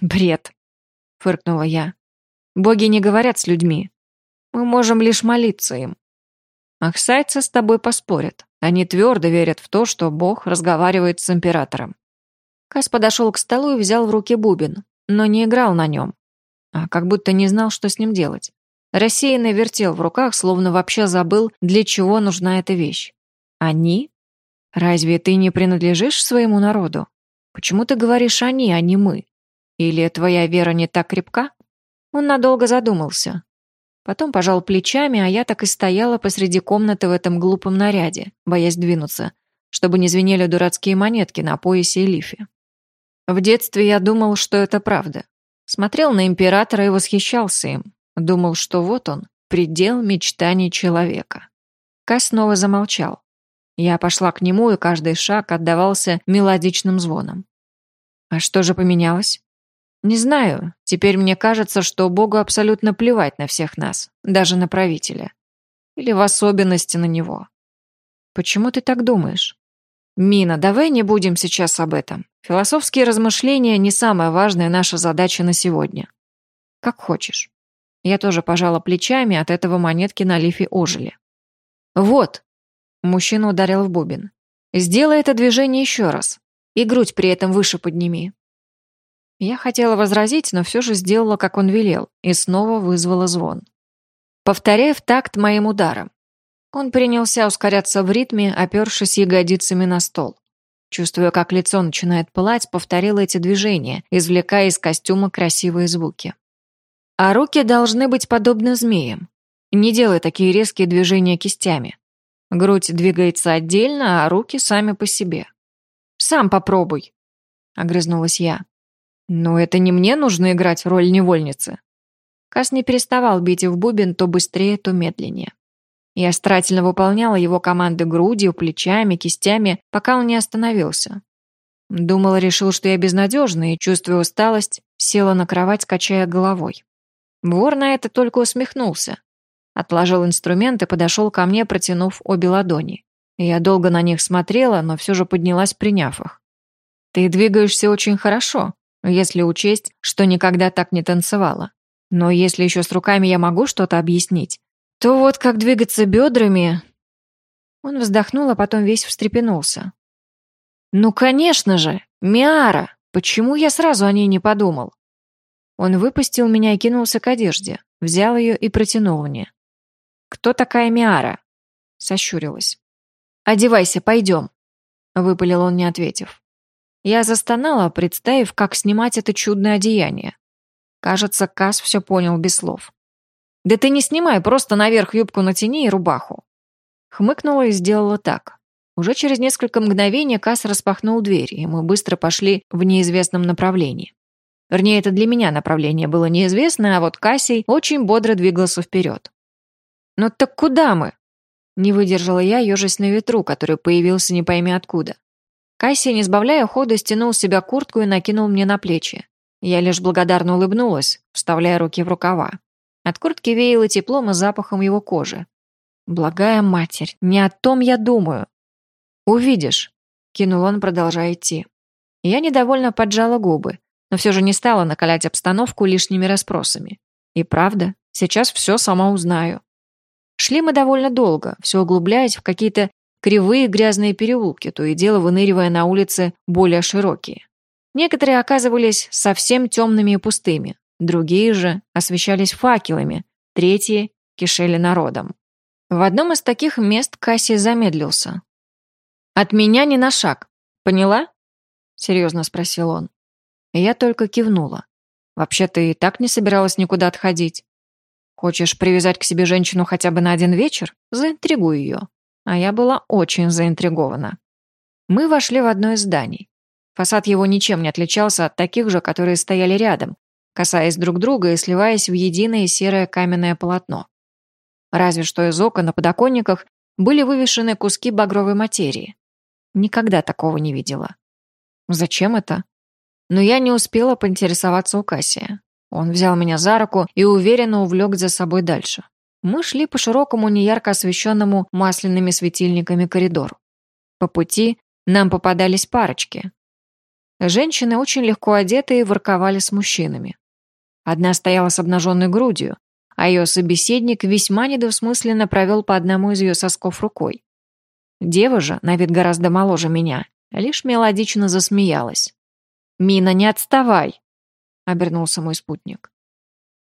[SPEAKER 1] «Бред», — фыркнула я. «Боги не говорят с людьми. Мы можем лишь молиться им». Ахсайцы с тобой поспорят. Они твердо верят в то, что бог разговаривает с императором. Кас подошел к столу и взял в руки бубен, но не играл на нем, а как будто не знал, что с ним делать. Рассеянно вертел в руках, словно вообще забыл, для чего нужна эта вещь. «Они? Разве ты не принадлежишь своему народу? Почему ты говоришь «они», а не «мы»? Или твоя вера не так крепка?» Он надолго задумался. Потом пожал плечами, а я так и стояла посреди комнаты в этом глупом наряде, боясь двинуться, чтобы не звенели дурацкие монетки на поясе и лифе. В детстве я думал, что это правда. Смотрел на императора и восхищался им. Думал, что вот он, предел мечтаний человека. Кас снова замолчал. Я пошла к нему, и каждый шаг отдавался мелодичным звоном. А что же поменялось? Не знаю. Теперь мне кажется, что Богу абсолютно плевать на всех нас, даже на правителя. Или в особенности на него. Почему ты так думаешь? Мина, давай не будем сейчас об этом. Философские размышления не самая важная наша задача на сегодня. Как хочешь. Я тоже пожала плечами, от этого монетки на лифе ожили. Вот. Мужчина ударил в бубен. Сделай это движение еще раз. И грудь при этом выше подними. Я хотела возразить, но все же сделала, как он велел, и снова вызвала звон. Повторяя в такт моим ударом. Он принялся ускоряться в ритме, опершись ягодицами на стол. Чувствуя, как лицо начинает пылать, повторила эти движения, извлекая из костюма красивые звуки. А руки должны быть подобны змеям. Не делай такие резкие движения кистями. Грудь двигается отдельно, а руки сами по себе. «Сам попробуй», — огрызнулась я. «Но это не мне нужно играть роль невольницы». Кас не переставал бить в бубен то быстрее, то медленнее. Я старательно выполняла его команды грудью, плечами, кистями, пока он не остановился. Думала, решил, что я безнадежна, и, чувствуя усталость, села на кровать, качая головой. Вор на это только усмехнулся. Отложил инструмент и подошел ко мне, протянув обе ладони. Я долго на них смотрела, но все же поднялась, приняв их. «Ты двигаешься очень хорошо, если учесть, что никогда так не танцевала. Но если еще с руками я могу что-то объяснить, то вот как двигаться бедрами...» Он вздохнул, а потом весь встрепенулся. «Ну, конечно же! Миара! Почему я сразу о ней не подумал?» Он выпустил меня и кинулся к одежде, взял ее и протянул мне. «Кто такая Миара?» Сощурилась. «Одевайся, пойдем», — выпалил он, не ответив. Я застонала, представив, как снимать это чудное одеяние. Кажется, Кас все понял без слов. «Да ты не снимай, просто наверх юбку натяни и рубаху». Хмыкнула и сделала так. Уже через несколько мгновений Кас распахнул дверь, и мы быстро пошли в неизвестном направлении. Вернее, это для меня направление было неизвестно, а вот Кассий очень бодро двигался вперед. «Ну так куда мы?» Не выдержала я, ежась на ветру, который появился не пойми откуда. Кассий, не сбавляя хода, стянул с себя куртку и накинул мне на плечи. Я лишь благодарно улыбнулась, вставляя руки в рукава. От куртки веяло теплом и запахом его кожи. «Благая матерь, не о том я думаю». «Увидишь», — кинул он, продолжая идти. Я недовольно поджала губы, но все же не стала накалять обстановку лишними расспросами. И правда, сейчас все сама узнаю. Шли мы довольно долго, все углубляясь в какие-то кривые грязные переулки, то и дело выныривая на улицы более широкие. Некоторые оказывались совсем темными и пустыми, Другие же освещались факелами, третьи кишели народом. В одном из таких мест Кассий замедлился. «От меня не на шаг. Поняла?» — серьезно спросил он. Я только кивнула. «Вообще-то и так не собиралась никуда отходить. Хочешь привязать к себе женщину хотя бы на один вечер? Заинтригуй ее». А я была очень заинтригована. Мы вошли в одно из зданий. Фасад его ничем не отличался от таких же, которые стояли рядом, касаясь друг друга и сливаясь в единое серое каменное полотно. Разве что из окон на подоконниках были вывешены куски багровой материи. Никогда такого не видела. Зачем это? Но я не успела поинтересоваться у Кассия. Он взял меня за руку и уверенно увлек за собой дальше. Мы шли по широкому, неярко освещенному масляными светильниками коридору. По пути нам попадались парочки. Женщины, очень легко одетые, ворковали с мужчинами. Одна стояла с обнаженной грудью, а ее собеседник весьма недвусмысленно провел по одному из ее сосков рукой. Дева же, на вид гораздо моложе меня, лишь мелодично засмеялась. «Мина, не отставай!» — обернулся мой спутник.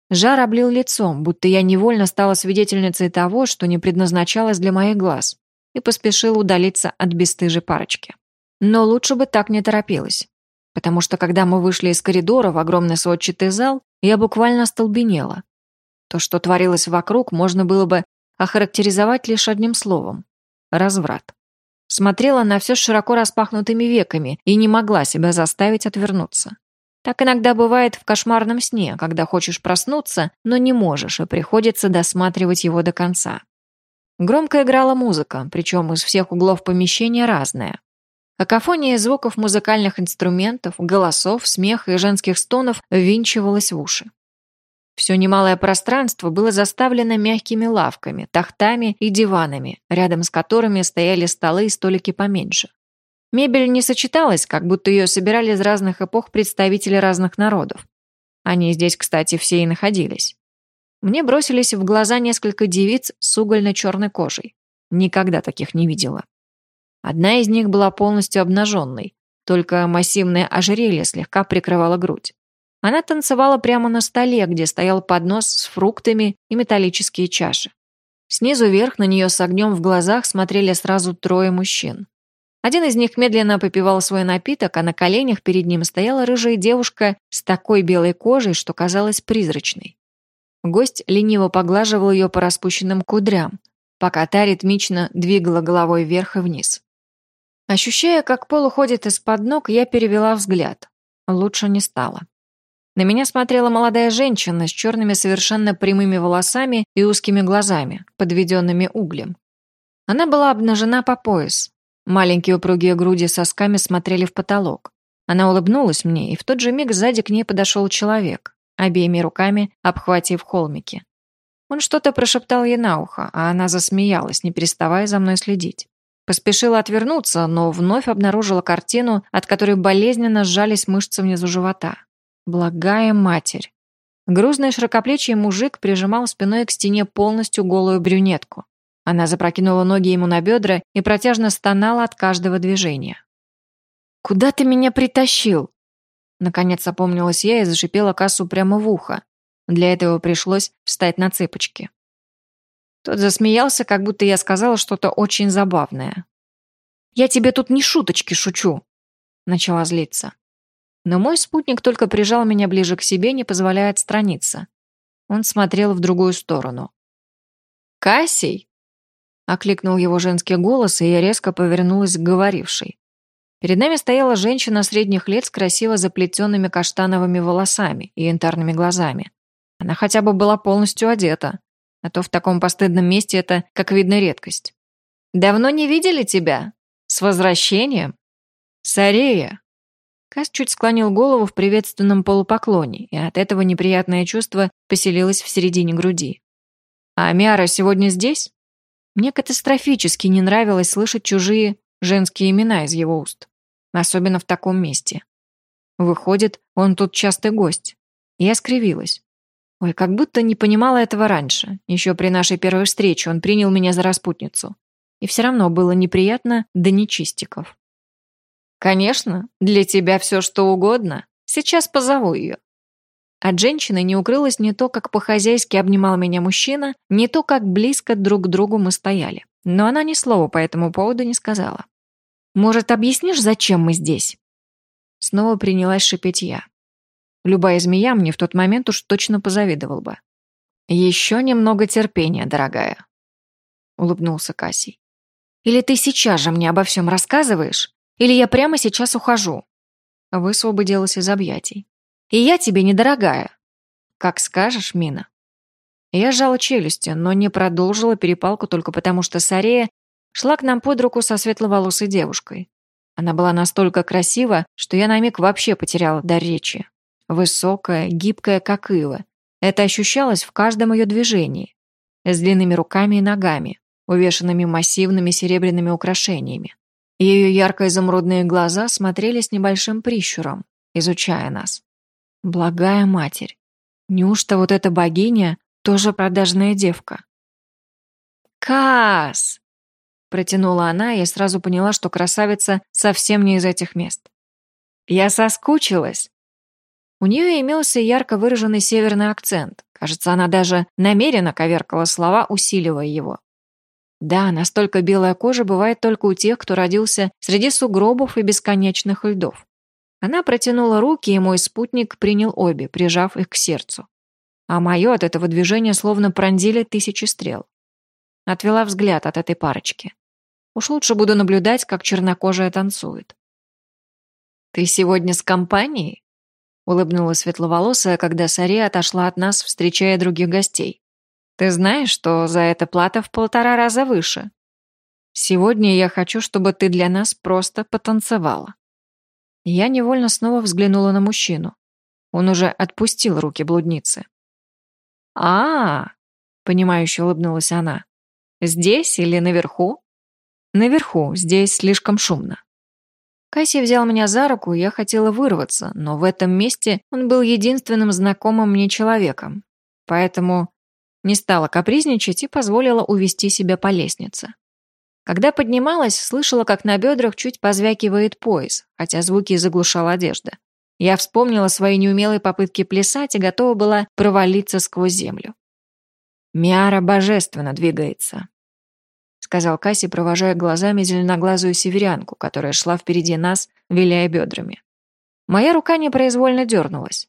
[SPEAKER 1] Жар облил лицом, будто я невольно стала свидетельницей того, что не предназначалось для моих глаз, и поспешила удалиться от бесстыжей парочки. Но лучше бы так не торопилась, потому что когда мы вышли из коридора в огромный сводчатый зал, я буквально остолбенела. То, что творилось вокруг, можно было бы охарактеризовать лишь одним словом – разврат. Смотрела на все широко распахнутыми веками и не могла себя заставить отвернуться. Так иногда бывает в кошмарном сне, когда хочешь проснуться, но не можешь, и приходится досматривать его до конца. Громко играла музыка, причем из всех углов помещения разная. Какофония звуков музыкальных инструментов, голосов, смеха и женских стонов ввинчивалась в уши. Все немалое пространство было заставлено мягкими лавками, тахтами и диванами, рядом с которыми стояли столы и столики поменьше. Мебель не сочеталась, как будто ее собирали из разных эпох представители разных народов. Они здесь, кстати, все и находились. Мне бросились в глаза несколько девиц с угольно-черной кожей. Никогда таких не видела. Одна из них была полностью обнаженной, только массивное ожерелье слегка прикрывало грудь. Она танцевала прямо на столе, где стоял поднос с фруктами и металлические чаши. Снизу вверх на нее с огнем в глазах смотрели сразу трое мужчин. Один из них медленно попивал свой напиток, а на коленях перед ним стояла рыжая девушка с такой белой кожей, что казалась призрачной. Гость лениво поглаживал ее по распущенным кудрям, пока та ритмично двигала головой вверх и вниз. Ощущая, как пол уходит из-под ног, я перевела взгляд. Лучше не стало. На меня смотрела молодая женщина с черными совершенно прямыми волосами и узкими глазами, подведенными углем. Она была обнажена по пояс, Маленькие упругие груди сосками смотрели в потолок. Она улыбнулась мне, и в тот же миг сзади к ней подошел человек, обеими руками обхватив холмики. Он что-то прошептал ей на ухо, а она засмеялась, не переставая за мной следить. Поспешила отвернуться, но вновь обнаружила картину, от которой болезненно сжались мышцы внизу живота. Благая матерь. Грузный широкоплечий мужик прижимал спиной к стене полностью голую брюнетку. Она запрокинула ноги ему на бедра и протяжно стонала от каждого движения. «Куда ты меня притащил?» Наконец опомнилась я и зашипела кассу прямо в ухо. Для этого пришлось встать на цыпочки. Тот засмеялся, как будто я сказала что-то очень забавное. «Я тебе тут не шуточки шучу», — начала злиться. Но мой спутник только прижал меня ближе к себе, не позволяя отстраниться. Он смотрел в другую сторону. «Кассий!» Окликнул его женский голос, и я резко повернулась к говорившей. Перед нами стояла женщина средних лет с красиво заплетенными каштановыми волосами и янтарными глазами. Она хотя бы была полностью одета, а то в таком постыдном месте это, как видно, редкость. «Давно не видели тебя? С возвращением?» «Сарея!» Кас чуть склонил голову в приветственном полупоклоне, и от этого неприятное чувство поселилось в середине груди. «А Миара сегодня здесь?» Мне катастрофически не нравилось слышать чужие женские имена из его уст. Особенно в таком месте. Выходит, он тут частый гость. Я скривилась. Ой, как будто не понимала этого раньше. Еще при нашей первой встрече он принял меня за распутницу. И все равно было неприятно до нечистиков. «Конечно, для тебя все что угодно. Сейчас позову ее», от женщины не укрылось не то, как по-хозяйски обнимал меня мужчина, не то, как близко друг к другу мы стояли. Но она ни слова по этому поводу не сказала. «Может, объяснишь, зачем мы здесь?» Снова принялась шипеть я. Любая змея мне в тот момент уж точно позавидовал бы. «Еще немного терпения, дорогая», — улыбнулся Кассий. «Или ты сейчас же мне обо всем рассказываешь, или я прямо сейчас ухожу?» Высвободилась из объятий. И я тебе недорогая. Как скажешь, Мина. Я сжала челюсти, но не продолжила перепалку только потому, что Сарея шла к нам под руку со светловолосой девушкой. Она была настолько красива, что я на миг вообще потеряла дар речи. Высокая, гибкая, как ива. Это ощущалось в каждом ее движении. С длинными руками и ногами, увешанными массивными серебряными украшениями. Ее ярко-изумрудные глаза смотрели с небольшим прищуром, изучая нас. Благая матерь. Неужто вот эта богиня тоже продажная девка? «Каас!» Протянула она, и я сразу поняла, что красавица совсем не из этих мест. «Я соскучилась!» У нее имелся ярко выраженный северный акцент. Кажется, она даже намеренно коверкала слова, усиливая его. Да, настолько белая кожа бывает только у тех, кто родился среди сугробов и бесконечных льдов. Она протянула руки, и мой спутник принял обе, прижав их к сердцу. А мое от этого движения словно пронзили тысячи стрел. Отвела взгляд от этой парочки. Уж лучше буду наблюдать, как чернокожая танцует. «Ты сегодня с компанией?» Улыбнулась светловолосая, когда Сария отошла от нас, встречая других гостей. «Ты знаешь, что за это плата в полтора раза выше? Сегодня я хочу, чтобы ты для нас просто потанцевала». Я невольно снова взглянула на мужчину. Он уже отпустил руки блудницы. а, -а, -а понимающе улыбнулась она. «Здесь или наверху?» Наверху, здесь слишком шумно. Касси взял меня за руку, и я хотела вырваться, но в этом месте он был единственным знакомым мне человеком. Поэтому не стала капризничать и позволила увести себя по лестнице. Когда поднималась, слышала, как на бедрах чуть позвякивает пояс, хотя звуки заглушала одежда. Я вспомнила свои неумелые попытки плясать и готова была провалиться сквозь землю. Миара божественно двигается сказал Касси, провожая глазами зеленоглазую северянку, которая шла впереди нас, виляя бедрами. Моя рука непроизвольно дернулась.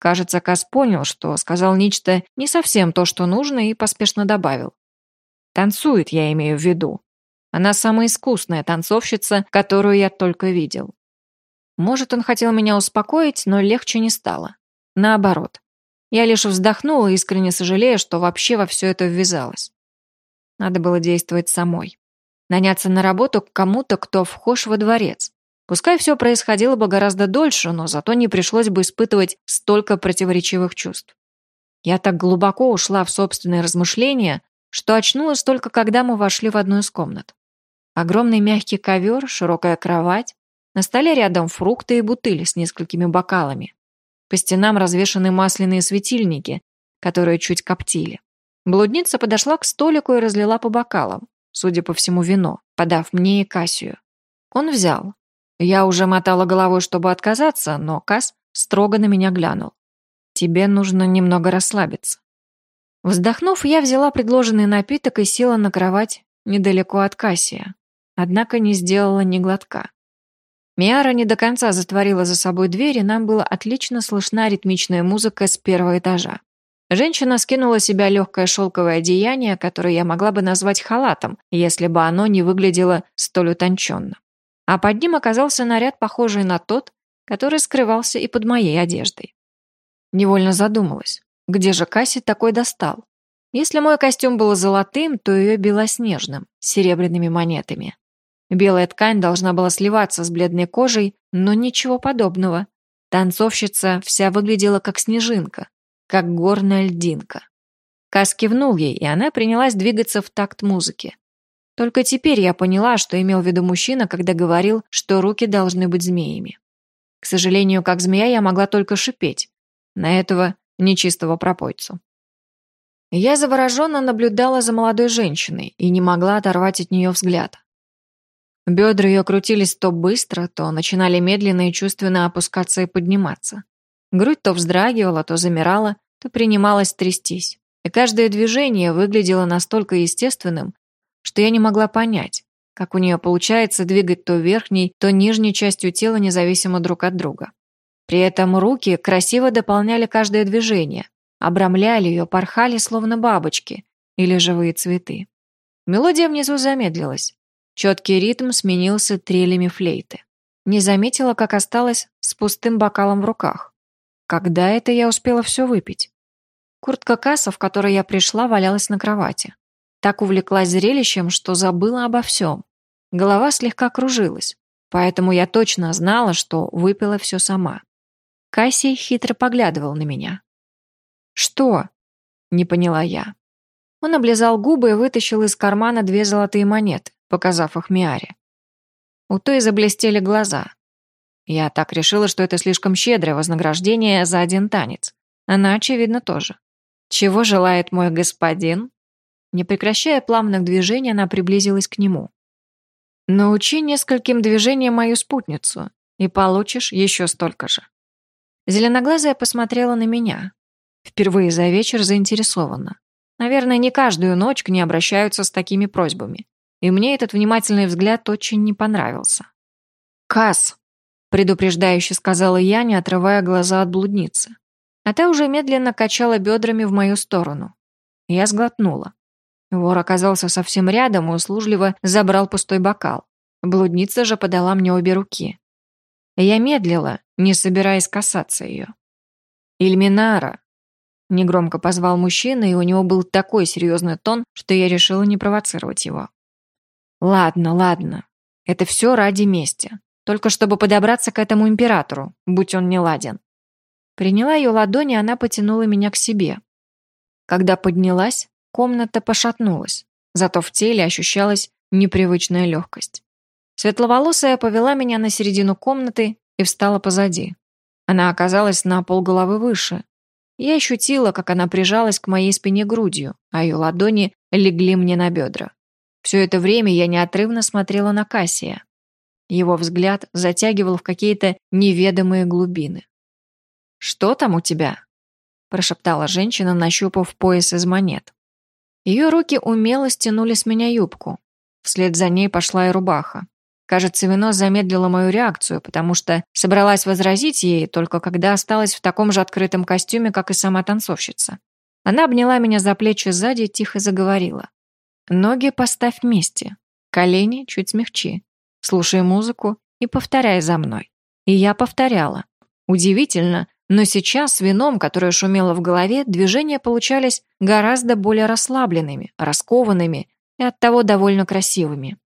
[SPEAKER 1] Кажется, Кас понял, что сказал нечто не совсем то, что нужно, и поспешно добавил. «Танцует, я имею в виду. Она самая искусная танцовщица, которую я только видел». Может, он хотел меня успокоить, но легче не стало. Наоборот. Я лишь вздохнула, искренне сожалея, что вообще во все это ввязалась. Надо было действовать самой. Наняться на работу к кому-то, кто вхож во дворец. Пускай все происходило бы гораздо дольше, но зато не пришлось бы испытывать столько противоречивых чувств. Я так глубоко ушла в собственные размышления, что очнулась только когда мы вошли в одну из комнат. Огромный мягкий ковер, широкая кровать, на столе рядом фрукты и бутыли с несколькими бокалами. По стенам развешаны масляные светильники, которые чуть коптили. Блудница подошла к столику и разлила по бокалам, судя по всему, вино, подав мне и Кассию. Он взял. Я уже мотала головой, чтобы отказаться, но Кас строго на меня глянул. «Тебе нужно немного расслабиться». Вздохнув, я взяла предложенный напиток и села на кровать недалеко от Кассия, однако не сделала ни глотка. Миара не до конца затворила за собой дверь, и нам было отлично слышна ритмичная музыка с первого этажа. Женщина скинула себя легкое шелковое одеяние, которое я могла бы назвать халатом, если бы оно не выглядело столь утонченно. А под ним оказался наряд, похожий на тот, который скрывался и под моей одеждой. Невольно задумалась, где же Касси такой достал? Если мой костюм был золотым, то ее белоснежным, с серебряными монетами. Белая ткань должна была сливаться с бледной кожей, но ничего подобного. Танцовщица вся выглядела как снежинка, как горная льдинка. Кас кивнул ей, и она принялась двигаться в такт музыки. Только теперь я поняла, что имел в виду мужчина, когда говорил, что руки должны быть змеями. К сожалению, как змея я могла только шипеть на этого нечистого пропойцу. Я завороженно наблюдала за молодой женщиной и не могла оторвать от нее взгляд. Бедра ее крутились то быстро, то начинали медленно и чувственно опускаться и подниматься. Грудь то вздрагивала, то замирала, то принималась трястись. И каждое движение выглядело настолько естественным, что я не могла понять, как у нее получается двигать то верхней, то нижней частью тела независимо друг от друга. При этом руки красиво дополняли каждое движение, обрамляли ее, порхали, словно бабочки или живые цветы. Мелодия внизу замедлилась. Четкий ритм сменился трелями флейты. Не заметила, как осталась с пустым бокалом в руках. Когда это я успела все выпить? Куртка касса, в которой я пришла, валялась на кровати. Так увлеклась зрелищем, что забыла обо всем. Голова слегка кружилась. поэтому я точно знала, что выпила все сама. Кассий хитро поглядывал на меня. «Что?» — не поняла я. Он облизал губы и вытащил из кармана две золотые монеты, показав их Миаре. У той заблестели глаза. Я так решила, что это слишком щедрое вознаграждение за один танец. Она, очевидно, тоже. «Чего желает мой господин?» Не прекращая плавных движений, она приблизилась к нему. «Научи нескольким движениям мою спутницу, и получишь еще столько же». Зеленоглазая посмотрела на меня. Впервые за вечер заинтересованно. Наверное, не каждую ночь к ней обращаются с такими просьбами. И мне этот внимательный взгляд очень не понравился. «Касс!» – предупреждающе сказала я, не отрывая глаза от блудницы. А та уже медленно качала бедрами в мою сторону. Я сглотнула. Вор оказался совсем рядом и услужливо забрал пустой бокал. Блудница же подала мне обе руки. Я медлила, не собираясь касаться ее. «Ильминара!» Негромко позвал мужчина, и у него был такой серьезный тон, что я решила не провоцировать его. «Ладно, ладно. Это все ради мести. Только чтобы подобраться к этому императору, будь он не ладен». Приняла ее ладони, она потянула меня к себе. Когда поднялась, комната пошатнулась, зато в теле ощущалась непривычная легкость. Светловолосая повела меня на середину комнаты и встала позади. Она оказалась на полголовы выше. Я ощутила, как она прижалась к моей спине грудью, а ее ладони легли мне на бедра. Все это время я неотрывно смотрела на Кассия. Его взгляд затягивал в какие-то неведомые глубины. «Что там у тебя?» – прошептала женщина, нащупав пояс из монет. Ее руки умело стянули с меня юбку. Вслед за ней пошла и рубаха. Кажется, вино замедлило мою реакцию, потому что собралась возразить ей только когда осталась в таком же открытом костюме, как и сама танцовщица. Она обняла меня за плечи сзади и тихо заговорила. «Ноги поставь вместе, колени чуть смягчи, слушай музыку и повторяй за мной». И я повторяла. Удивительно, но сейчас с вином, которое шумело в голове, движения получались гораздо более расслабленными, раскованными и оттого довольно красивыми.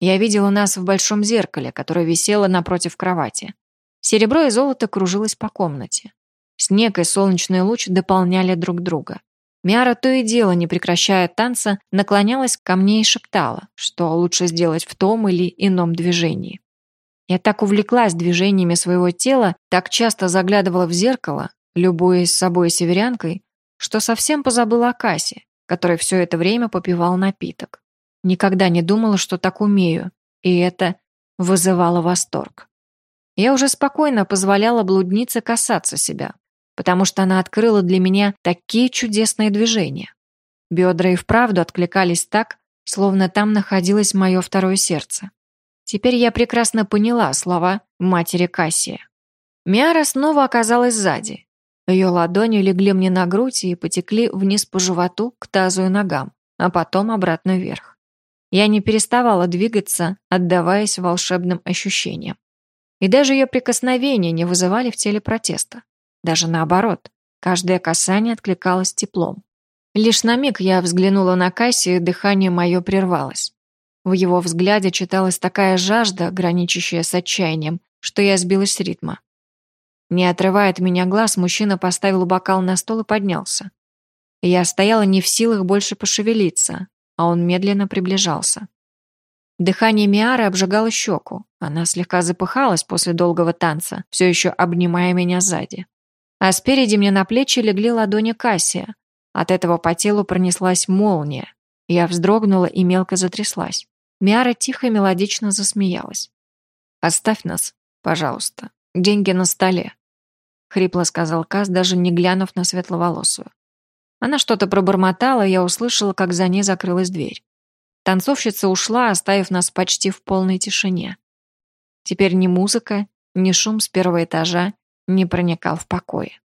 [SPEAKER 1] Я видела нас в большом зеркале, которое висело напротив кровати. Серебро и золото кружилось по комнате. Снег и солнечный луч дополняли друг друга. Миара то и дело, не прекращая танца, наклонялась ко мне и шептала, что лучше сделать в том или ином движении. Я так увлеклась движениями своего тела, так часто заглядывала в зеркало, любуясь собой северянкой, что совсем позабыла о кассе, который все это время попивал напиток. Никогда не думала, что так умею, и это вызывало восторг. Я уже спокойно позволяла блуднице касаться себя, потому что она открыла для меня такие чудесные движения. Бедра и вправду откликались так, словно там находилось мое второе сердце. Теперь я прекрасно поняла слова матери Кассия. Миара снова оказалась сзади. Ее ладони легли мне на грудь и потекли вниз по животу к тазу и ногам, а потом обратно вверх. Я не переставала двигаться, отдаваясь волшебным ощущениям. И даже ее прикосновения не вызывали в теле протеста. Даже наоборот, каждое касание откликалось теплом. Лишь на миг я взглянула на Касси, и дыхание мое прервалось. В его взгляде читалась такая жажда, граничащая с отчаянием, что я сбилась с ритма. Не отрывая от меня глаз, мужчина поставил бокал на стол и поднялся. Я стояла не в силах больше пошевелиться, а он медленно приближался. Дыхание Миары обжигало щеку. Она слегка запыхалась после долгого танца, все еще обнимая меня сзади. А спереди мне на плечи легли ладони Кассия. От этого по телу пронеслась молния. Я вздрогнула и мелко затряслась. Миара тихо и мелодично засмеялась. «Оставь нас, пожалуйста. Деньги на столе», — хрипло сказал Кас, даже не глянув на светловолосую. Она что-то пробормотала, и я услышала, как за ней закрылась дверь. Танцовщица ушла, оставив нас почти в полной тишине. Теперь ни музыка, ни шум с первого этажа не проникал в покое.